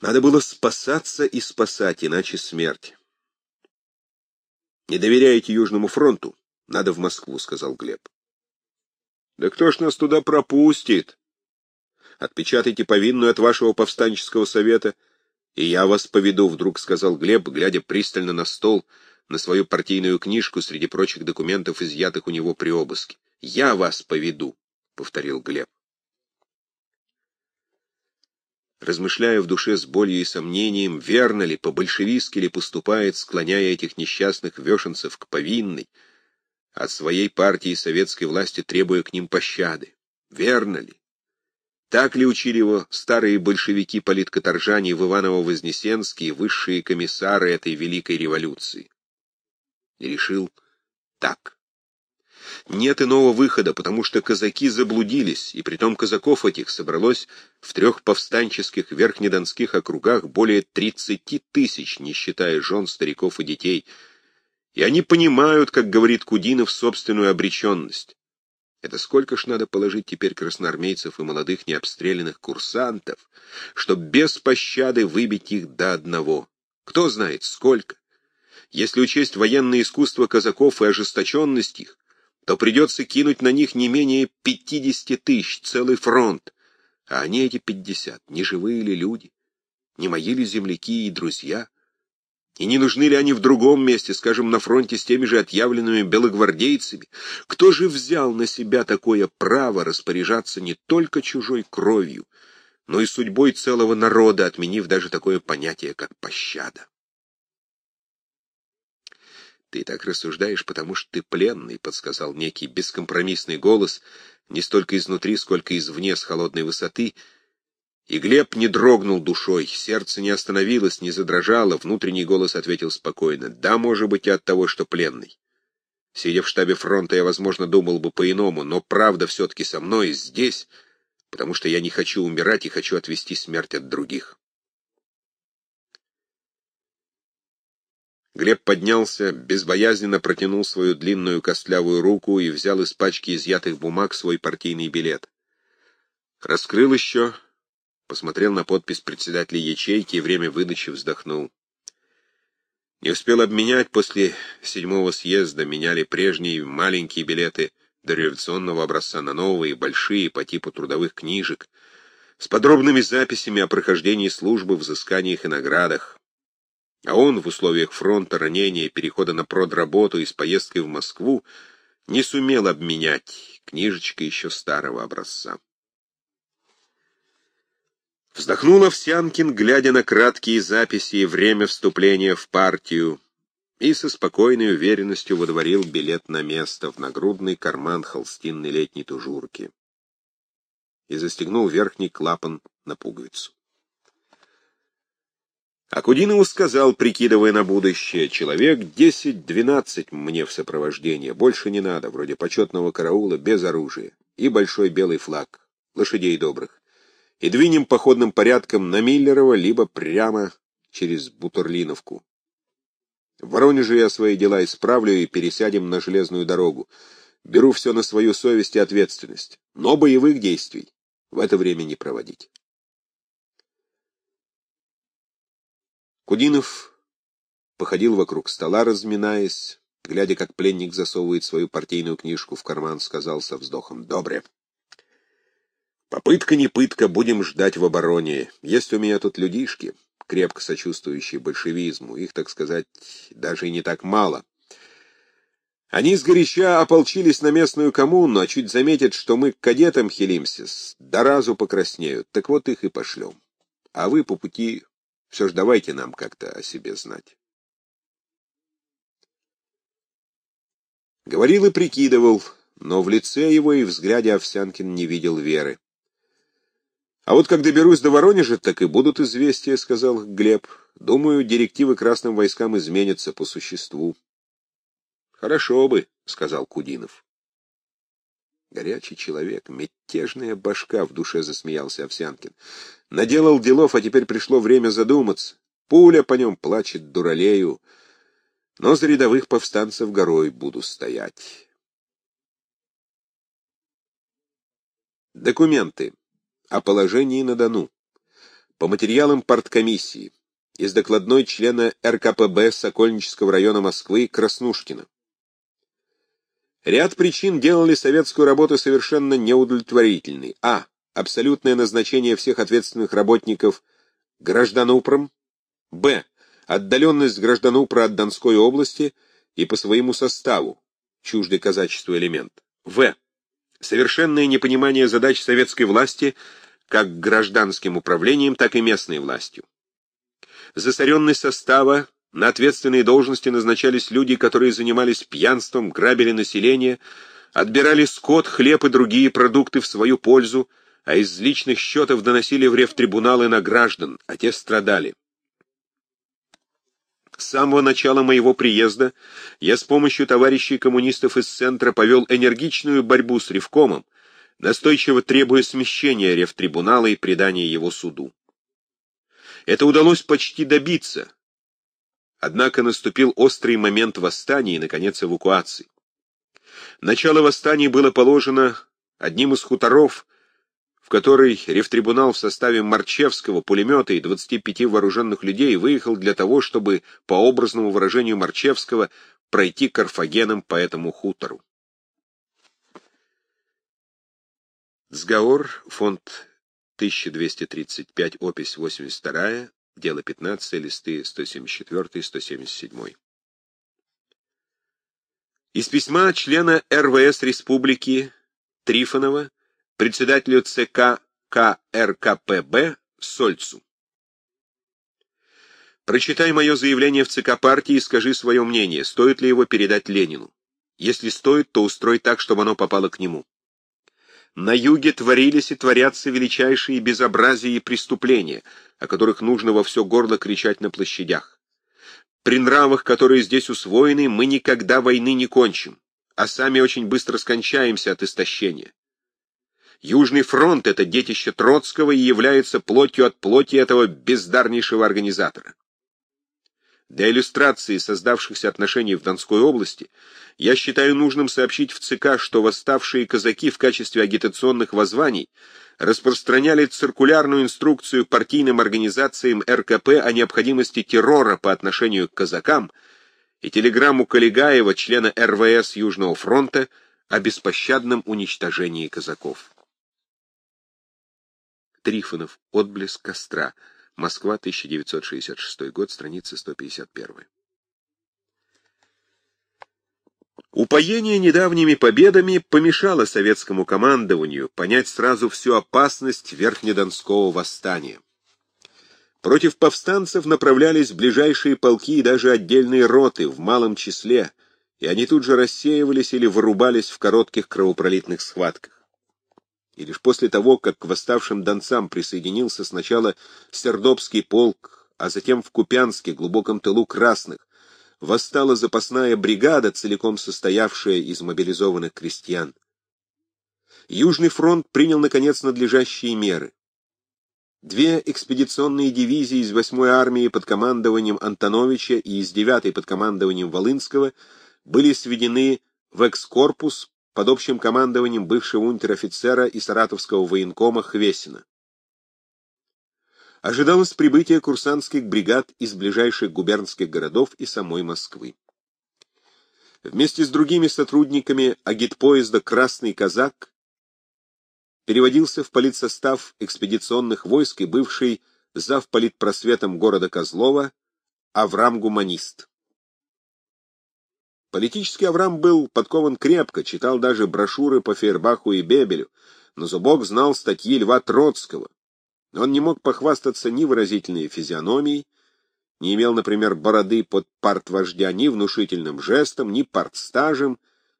Надо было спасаться и спасать, иначе смерть. «Не доверяете Южному фронту? Надо в Москву», — сказал Глеб. «Да кто ж нас туда пропустит?» «Отпечатайте повинную от вашего повстанческого совета, и я вас поведу», — вдруг сказал Глеб, глядя пристально на стол, на свою партийную книжку среди прочих документов, изъятых у него при обыске. «Я вас поведу», — повторил Глеб. Размышляя в душе с болью и сомнением, верно ли, по-большевистски ли поступает, склоняя этих несчастных вешенцев к повинной, от своей партии и советской власти требуя к ним пощады. Верно ли? Так ли учили его старые большевики-политкоторжане в Иваново-Вознесенске высшие комиссары этой великой революции? И решил так. Нет иного выхода, потому что казаки заблудились, и притом казаков этих собралось в трех повстанческих верхнедонских округах более тридцати тысяч, не считая жен, стариков и детей. И они понимают, как говорит Кудинов, собственную обреченность. Это сколько ж надо положить теперь красноармейцев и молодых необстрелянных курсантов, чтоб без пощады выбить их до одного. Кто знает, сколько. Если учесть военное искусство казаков и ожесточенность их, то придется кинуть на них не менее пятидесяти тысяч, целый фронт. А они эти пятьдесят, не живые ли люди? Не мои ли земляки и друзья? И не нужны ли они в другом месте, скажем, на фронте с теми же отъявленными белогвардейцами? Кто же взял на себя такое право распоряжаться не только чужой кровью, но и судьбой целого народа, отменив даже такое понятие, как пощада? «Ты так рассуждаешь, потому что ты пленный», — подсказал некий бескомпромиссный голос, не столько изнутри, сколько извне, с холодной высоты. И Глеб не дрогнул душой, сердце не остановилось, не задрожало, внутренний голос ответил спокойно. «Да, может быть, и от того, что пленный. Сидя в штабе фронта, я, возможно, думал бы по-иному, но правда все-таки со мной здесь, потому что я не хочу умирать и хочу отвести смерть от других». Глеб поднялся, безбоязненно протянул свою длинную костлявую руку и взял из пачки изъятых бумаг свой партийный билет. Раскрыл еще, посмотрел на подпись председателя ячейки и время выдачи вздохнул. Не успел обменять после седьмого съезда, меняли прежние маленькие билеты до революционного образца на новые, большие, по типу трудовых книжек, с подробными записями о прохождении службы, взысканиях и наградах. А он в условиях фронта, ранения, перехода на продработу и с поездкой в Москву не сумел обменять книжечка еще старого образца. Вздохнул Овсянкин, глядя на краткие записи и время вступления в партию, и со спокойной уверенностью выдворил билет на место в нагрудный карман холстинной летней тужурки и застегнул верхний клапан на пуговицу. Акудинову сказал, прикидывая на будущее, человек десять-двенадцать мне в сопровождение, больше не надо, вроде почетного караула, без оружия, и большой белый флаг, лошадей добрых, и двинем походным порядком на Миллерово, либо прямо через Бутурлиновку. В Воронеже я свои дела исправлю и пересядем на железную дорогу. Беру все на свою совесть и ответственность, но боевых действий в это время не проводить. Кудинов походил вокруг стола, разминаясь, глядя, как пленник засовывает свою партийную книжку в карман, сказал со вздохом «Добре». Попытка не пытка, будем ждать в обороне. Есть у меня тут людишки, крепко сочувствующие большевизму, их, так сказать, даже и не так мало. Они сгоряча ополчились на местную коммуну, а чуть заметят, что мы к кадетам хилимся, да разу покраснеют, так вот их и пошлем. А вы по пути все ж давайте нам как-то о себе знать. Говорил и прикидывал, но в лице его и взгляде Овсянкин не видел веры. «А вот как доберусь до Воронежа, так и будут известия», — сказал Глеб. «Думаю, директивы красным войскам изменятся по существу». «Хорошо бы», — сказал Кудинов. Горячий человек, мятежная башка, в душе засмеялся Овсянкин. Наделал делов, а теперь пришло время задуматься. Пуля по нем плачет дуралею, но за рядовых повстанцев горой буду стоять. Документы о положении на Дону. По материалам парткомиссии из докладной члена РКПБ Сокольнического района Москвы Краснушкина. Ряд причин делали советскую работу совершенно неудовлетворительной. А. Абсолютное назначение всех ответственных работников гражданупром. Б. Отдаленность гражданупра от Донской области и по своему составу, чуждый казачеству элемент. В. Совершенное непонимание задач советской власти как гражданским управлением, так и местной властью. Засоренность состава, на ответственные должности назначались люди, которые занимались пьянством, грабили население, отбирали скот, хлеб и другие продукты в свою пользу, а из личных счетов доносили в рефтрибуналы на граждан, а те страдали. С самого начала моего приезда я с помощью товарищей коммунистов из Центра повел энергичную борьбу с Ревкомом, настойчиво требуя смещения рефтрибунала и предания его суду. Это удалось почти добиться. Однако наступил острый момент восстания и, наконец, эвакуации. Начало восстания было положено одним из хуторов, в который рефтрибунал в составе Марчевского, пулемета и 25 вооруженных людей выехал для того, чтобы, по образному выражению Марчевского, пройти Карфагеном по этому хутору. Сговор, фонд 1235, опись 82, дело 15, листы 174-177. Из письма члена РВС Республики Трифонова председателю ЦК КРКПБ Сольцу. Прочитай мое заявление в ЦК партии и скажи свое мнение, стоит ли его передать Ленину. Если стоит, то устрой так, чтобы оно попало к нему. На юге творились и творятся величайшие безобразия и преступления, о которых нужно во все горло кричать на площадях. При нравах, которые здесь усвоены, мы никогда войны не кончим, а сами очень быстро скончаемся от истощения. Южный фронт — это детище Троцкого и является плотью от плоти этого бездарнейшего организатора. Для иллюстрации создавшихся отношений в Донской области я считаю нужным сообщить в ЦК, что восставшие казаки в качестве агитационных воззваний распространяли циркулярную инструкцию партийным организациям РКП о необходимости террора по отношению к казакам и телеграмму Калигаева, члена РВС Южного фронта, о беспощадном уничтожении казаков. Трифонов. Отблеск костра. Москва, 1966 год, страница 151. Упоение недавними победами помешало советскому командованию понять сразу всю опасность Верхнедонского восстания. Против повстанцев направлялись ближайшие полки и даже отдельные роты в малом числе, и они тут же рассеивались или вырубались в коротких кровопролитных схватках и лишь после того, как к восставшим донцам присоединился сначала Сердобский полк, а затем в Купянске, глубоком тылу красных, восстала запасная бригада, целиком состоявшая из мобилизованных крестьян. Южный фронт принял, наконец, надлежащие меры. Две экспедиционные дивизии из 8-й армии под командованием Антоновича и из 9-й под командованием Волынского были сведены в экскорпус под общим командованием бывшего унтер-офицера и саратовского военкома Хвесина. Ожидалось прибытие курсантских бригад из ближайших губернских городов и самой Москвы. Вместе с другими сотрудниками агитпоезда «Красный казак» переводился в политсостав экспедиционных войск и бывший завполитпросветом города Козлова Авраам-гуманист. Политический Авраам был подкован крепко, читал даже брошюры по Фейербаху и Бебелю, но Зубок знал статьи Льва Троцкого. Он не мог похвастаться ни выразительной физиономией, не имел, например, бороды под партвождя ни внушительным жестом, ни партстажем,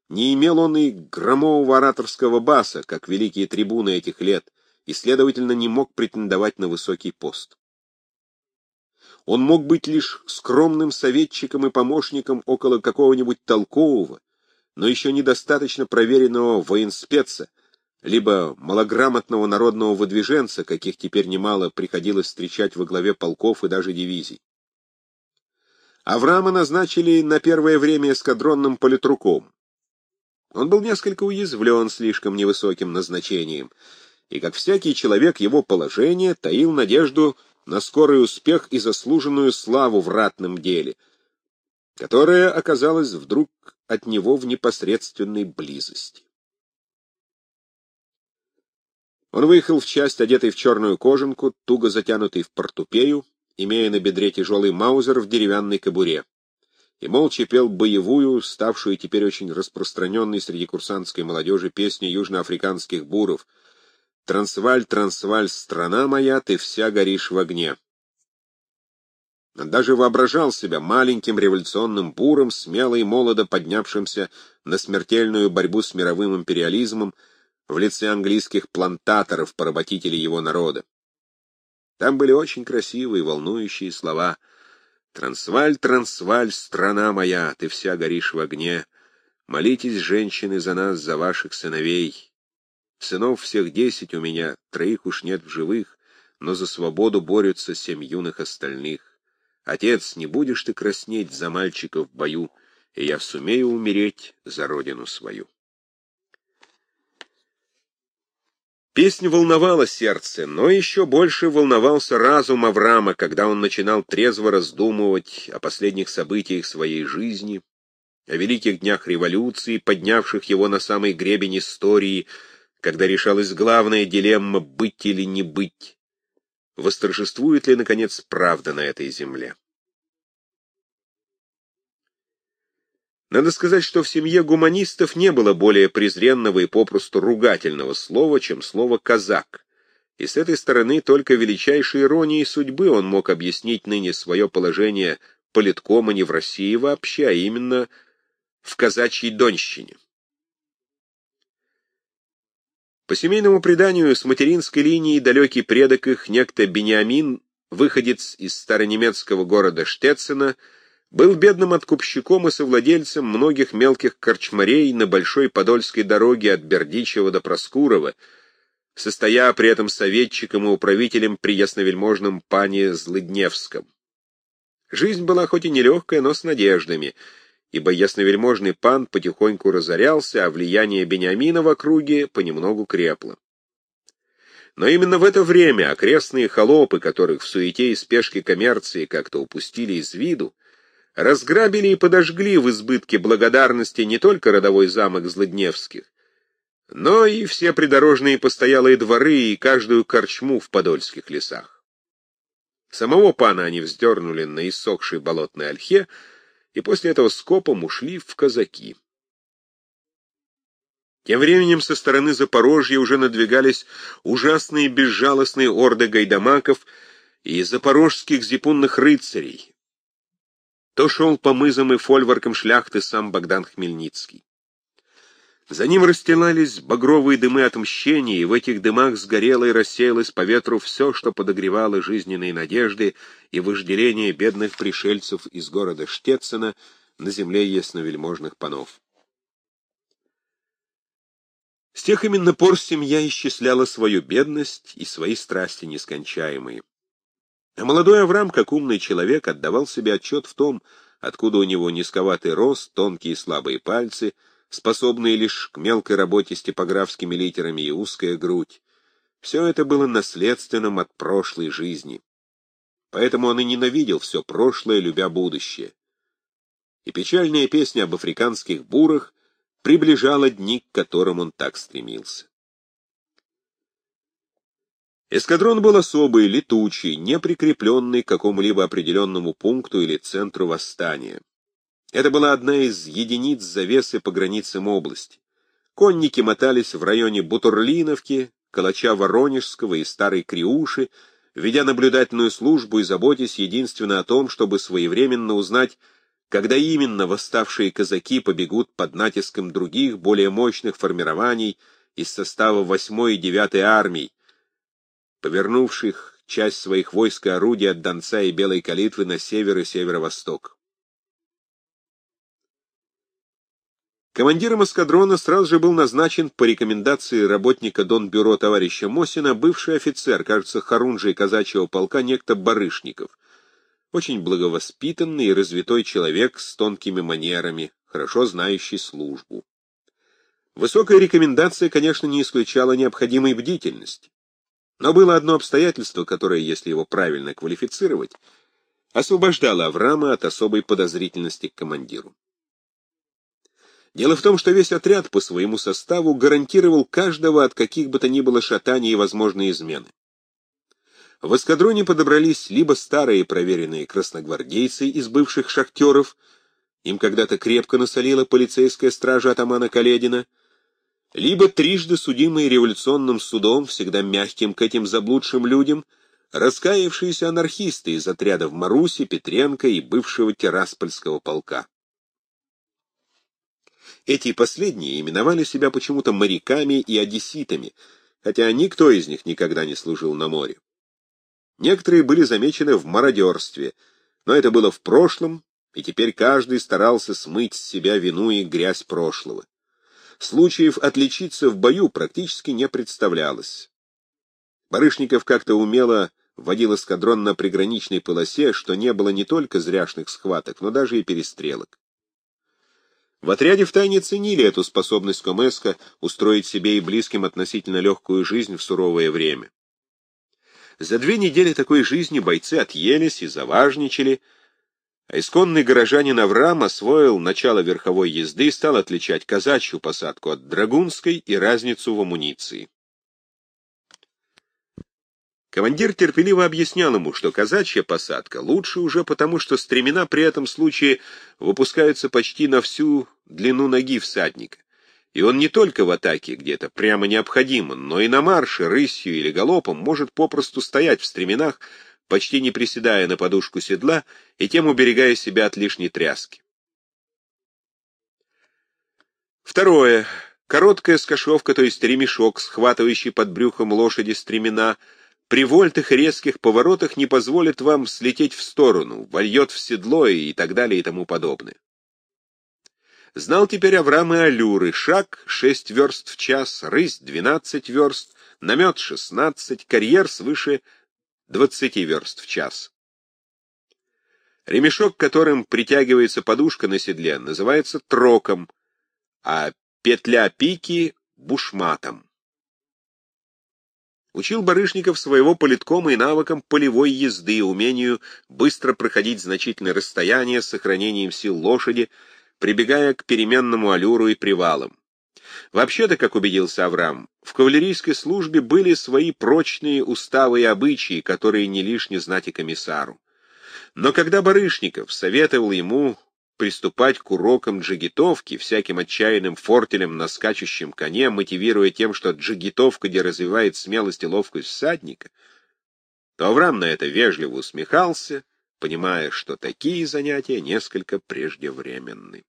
не имел он и громового ораторского баса, как великие трибуны этих лет, и, следовательно, не мог претендовать на высокий пост. Он мог быть лишь скромным советчиком и помощником около какого-нибудь толкового, но еще недостаточно проверенного военспеца, либо малограмотного народного выдвиженца, каких теперь немало приходилось встречать во главе полков и даже дивизий. Авраама назначили на первое время эскадронным политруком. Он был несколько уязвлен слишком невысоким назначением, и, как всякий человек его положения, таил надежду на скорый успех и заслуженную славу в ратном деле, которая оказалась вдруг от него в непосредственной близости. Он выехал в часть, одетый в черную кожанку, туго затянутый в портупею, имея на бедре тяжелый маузер в деревянной кобуре, и молча пел боевую, ставшую теперь очень распространенной среди курсантской молодежи песню южноафриканских буров «Трансваль, Трансваль, страна моя, ты вся горишь в огне». Он даже воображал себя маленьким революционным буром, смело и молодо поднявшимся на смертельную борьбу с мировым империализмом в лице английских плантаторов, поработителей его народа. Там были очень красивые, волнующие слова. «Трансваль, Трансваль, страна моя, ты вся горишь в огне. Молитесь, женщины, за нас, за ваших сыновей. Сынов всех десять у меня, троих уж нет в живых, но за свободу борются семь юных остальных. Отец, не будешь ты краснеть за мальчиков в бою, и я сумею умереть за родину свою». Песня волновала сердце, но еще больше волновался разум Авраама, когда он начинал трезво раздумывать о последних событиях своей жизни, о великих днях революции, поднявших его на самый гребень истории, когда решалась главная дилемма «быть или не быть». Восторжествует ли, наконец, правда на этой земле? Надо сказать, что в семье гуманистов не было более презренного и попросту ругательного слова, чем слово «казак». И с этой стороны только величайшей иронией судьбы он мог объяснить ныне свое положение политкома не в России вообще, а именно в казачьей донщине. По семейному преданию, с материнской линии далекий предок их, некто Бениамин, выходец из старонемецкого города Штетцена, был бедным откупщиком и совладельцем многих мелких корчмарей на Большой Подольской дороге от Бердичева до Проскурова, состоя при этом советчиком и управителем при ясновельможном пане Злыдневском. Жизнь была хоть и нелегкая, но с надеждами, ибо ясновельможный пан потихоньку разорялся, а влияние Бениамина в округе понемногу крепло. Но именно в это время окрестные холопы, которых в суете и спешке коммерции как-то упустили из виду, разграбили и подожгли в избытке благодарности не только родовой замок Злодневских, но и все придорожные постоялые дворы и каждую корчму в подольских лесах. Самого пана они вздернули на иссохшей болотной ольхе и после этого скопом ушли в казаки. Тем временем со стороны Запорожья уже надвигались ужасные безжалостные орды гайдамаков и запорожских зипунных рыцарей, то шел по мызам и фольворкам шляхты сам Богдан Хмельницкий. За ним расстилались багровые дымы отмщения, и в этих дымах сгорело и рассеялось по ветру все, что подогревало жизненные надежды и вожделение бедных пришельцев из города Штетцена на земле ясновельможных панов. С тех именно пор семья исчисляла свою бедность и свои страсти нескончаемые. А молодой Авраам, как умный человек, отдавал себе отчет в том, откуда у него низковатый рост, тонкие и слабые пальцы, способные лишь к мелкой работе с типографскими литерами и узкая грудь. Все это было наследственным от прошлой жизни. Поэтому он и ненавидел все прошлое, любя будущее. И печальная песня об африканских бурах приближала дни, к которым он так стремился. Эскадрон был особый, летучий, не прикрепленный к какому-либо определенному пункту или центру восстания. Это была одна из единиц завесы по границам области. Конники мотались в районе Бутурлиновки, Калача Воронежского и Старой Криуши, ведя наблюдательную службу и заботясь единственно о том, чтобы своевременно узнать, когда именно восставшие казаки побегут под натиском других, более мощных формирований из состава 8 и 9 армий, повернувших часть своих войск и орудий от Донца и Белой Калитвы на север и северо-восток. Командиром эскадрона сразу же был назначен по рекомендации работника Донбюро товарища Мосина бывший офицер, кажется, хорунжий казачьего полка, некто Барышников. Очень благовоспитанный и развитой человек с тонкими манерами, хорошо знающий службу. Высокая рекомендация, конечно, не исключала необходимой бдительности. Но было одно обстоятельство, которое, если его правильно квалифицировать, освобождало Авраама от особой подозрительности к командиру. Дело в том, что весь отряд по своему составу гарантировал каждого от каких бы то ни было шатаний и возможной измены. В эскадроне подобрались либо старые проверенные красногвардейцы из бывших шахтеров, им когда-то крепко насолила полицейская стража атамана Каледина, либо трижды судимые революционным судом, всегда мягким к этим заблудшим людям, раскаявшиеся анархисты из отрядов Маруси, Петренко и бывшего Тираспольского полка. Эти последние именовали себя почему-то моряками и одесситами, хотя никто из них никогда не служил на море. Некоторые были замечены в мародерстве, но это было в прошлом, и теперь каждый старался смыть с себя вину и грязь прошлого. Случаев отличиться в бою практически не представлялось. Барышников как-то умело водил эскадрон на приграничной полосе, что не было не только зряшных схваток, но даже и перестрелок. В отряде втайне ценили эту способность Комеска устроить себе и близким относительно легкую жизнь в суровое время. За две недели такой жизни бойцы отъелись и заважничали, а исконный горожанин Авраам освоил начало верховой езды и стал отличать казачью посадку от драгунской и разницу в амуниции. Командир терпеливо объяснял ему, что казачья посадка лучше уже потому, что стремена при этом случае выпускаются почти на всю длину ноги всадника. И он не только в атаке, где это прямо необходимо, но и на марше, рысью или галопом может попросту стоять в стременах, почти не приседая на подушку седла и тем уберегая себя от лишней тряски. Второе. Короткая скошовка, то есть ремешок, схватывающий под брюхом лошади стремена — при вольтах и резких поворотах не позволит вам слететь в сторону, вольет в седло и так далее и тому подобное. Знал теперь Авраам и Алюры, шаг — шесть верст в час, рысь — двенадцать верст, намет — шестнадцать, карьер свыше двадцати верст в час. Ремешок, которым притягивается подушка на седле, называется троком, а петля пики — бушматом. Учил Барышников своего политкома и навыкам полевой езды, умению быстро проходить значительные расстояния с сохранением сил лошади, прибегая к переменному аллюру и привалам. Вообще-то, как убедился Авраам, в кавалерийской службе были свои прочные уставы и обычаи, которые не лишне знать и комиссару. Но когда Барышников советовал ему приступать к урокам джигитовки, всяким отчаянным фортелем на скачущем коне, мотивируя тем, что джигитовка где развивает смелость и ловкость всадника, то Авраам на это вежливо усмехался, понимая, что такие занятия несколько преждевременны.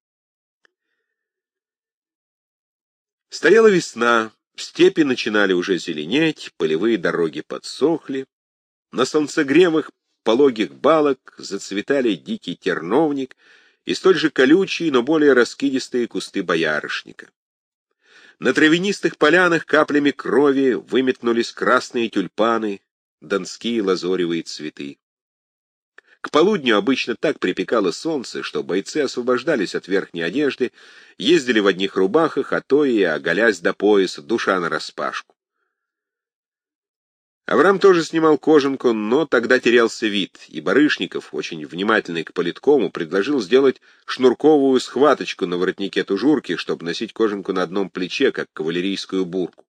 Стояла весна, степи начинали уже зеленеть, полевые дороги подсохли, на солнцегревых пологих балок зацветали дикий терновник — и столь же колючие, но более раскидистые кусты боярышника. На травянистых полянах каплями крови выметнулись красные тюльпаны, донские лазоревые цветы. К полудню обычно так припекало солнце, что бойцы освобождались от верхней одежды, ездили в одних рубахах, а то и, оголясь до пояса, душа нараспашку. Авраам тоже снимал кожанку, но тогда терялся вид, и Барышников, очень внимательный к политкому, предложил сделать шнурковую схваточку на воротнике тужурки, чтобы носить кожанку на одном плече, как кавалерийскую бурку.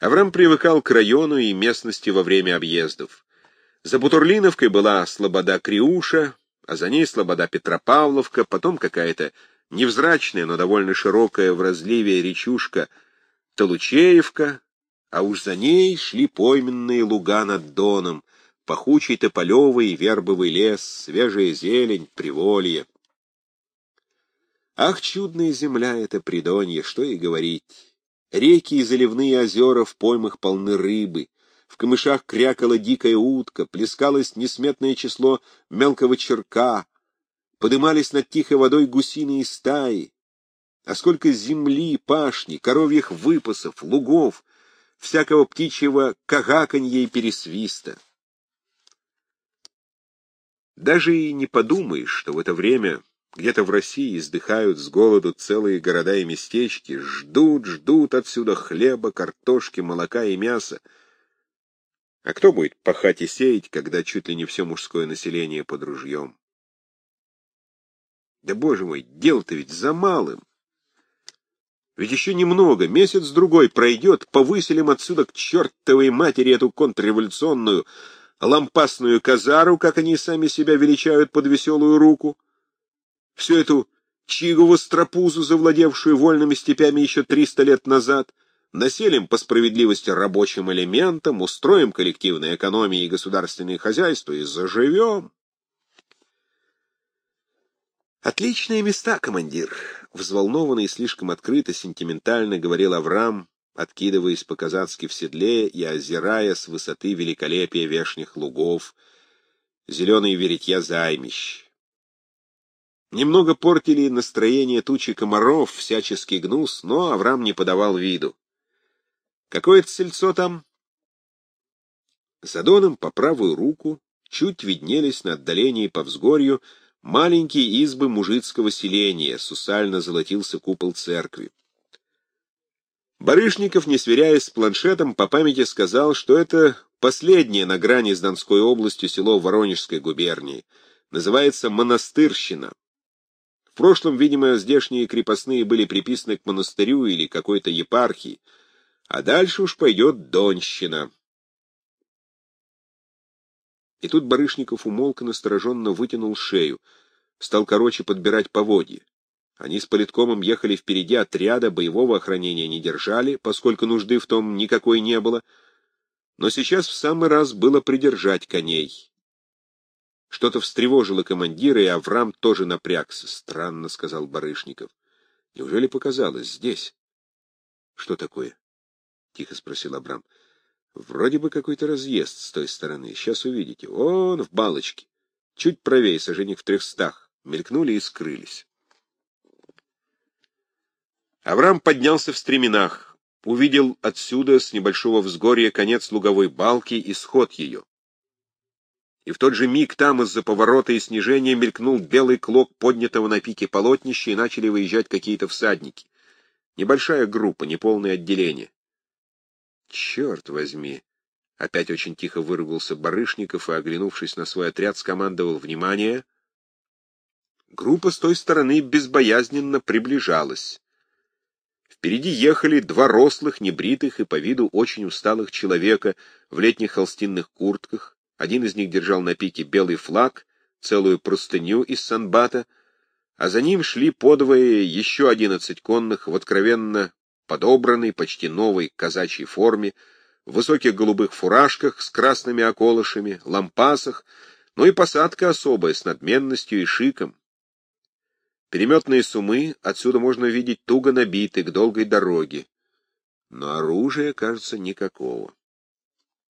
Авраам привыкал к району и местности во время объездов. За Бутурлиновкой была слобода Криуша, а за ней слобода Петропавловка, потом какая-то невзрачная, но довольно широкая в разливе речушка — Толучеевка, а уж за ней шли пойменные луга над Доном, пахучий тополевый и вербовый лес, свежая зелень, приволье. Ах, чудная земля эта Придонье, что и говорить. Реки и заливные озера в поймах полны рыбы, в камышах крякала дикая утка, плескалось несметное число мелкого черка, подымались над тихой водой гусиные стаи, а сколько земли, пашни, коровьих выпасов, лугов, всякого птичьего кагаканья и пересвиста. Даже и не подумаешь, что в это время, Где-то в России издыхают с голоду целые города и местечки, ждут, ждут отсюда хлеба, картошки, молока и мяса. А кто будет пахать и сеять, когда чуть ли не все мужское население под ружьем? Да, боже мой, дело-то ведь за малым. Ведь еще немного, месяц-другой пройдет, повыселим отсюда к чертовой матери эту контрреволюционную лампасную казару, как они сами себя величают под веселую руку, всю эту Чигову стропузу, завладевшую вольными степями еще триста лет назад, населим по справедливости рабочим элементом, устроим коллективные экономии и государственные хозяйства и заживем. Отличные места, командир, взволнованно и слишком открыто, сентиментально говорил Авраам, откидываясь по-казацки в седле и озирая с высоты великолепия вешних лугов, зеленые веретья займищ. Немного портили настроение тучи комаров, всяческий гнус, но Авраам не подавал виду. Какое-то сельцо там? За доном по правую руку чуть виднелись на отдалении по взгорью маленькие избы мужицкого селения, сусально золотился купол церкви. Барышников, не сверяясь с планшетом, по памяти сказал, что это последнее на грани с Донской областью село Воронежской губернии. Называется Монастырщина. В прошлом, видимо, здешние крепостные были приписаны к монастырю или какой-то епархии, а дальше уж пойдет Донщина. И тут Барышников умолк и настороженно вытянул шею, стал короче подбирать поводья. Они с политкомом ехали впереди отряда, боевого охранения не держали, поскольку нужды в том никакой не было, но сейчас в самый раз было придержать коней. Что-то встревожило командира, и Авраам тоже напрягся. Странно, — сказал Барышников. Неужели показалось? Здесь. Что такое? — тихо спросил Абрам. Вроде бы какой-то разъезд с той стороны. Сейчас увидите. Он в балочке. Чуть правее, сожжений в трехстах. Мелькнули и скрылись. Авраам поднялся в стременах. Увидел отсюда, с небольшого взгорья, конец луговой балки и сход ее и в тот же миг там из-за поворота и снижения мелькнул белый клок поднятого на пике полотнища, и начали выезжать какие-то всадники. Небольшая группа, неполное отделение. «Черт возьми!» — опять очень тихо выругался Барышников и, оглянувшись на свой отряд, скомандовал «Внимание!» Группа с той стороны безбоязненно приближалась. Впереди ехали два рослых, небритых и по виду очень усталых человека в летних холстинных куртках, один из них держал на пике белый флаг, целую простыню из санбата, а за ним шли подвое еще одиннадцать конных в откровенно подобранной, почти новой казачьей форме, в высоких голубых фуражках с красными околышами, лампасах, но и посадка особая, с надменностью и шиком. Переметные сумы отсюда можно видеть туго набиты к долгой дороге, но оружия, кажется, никакого.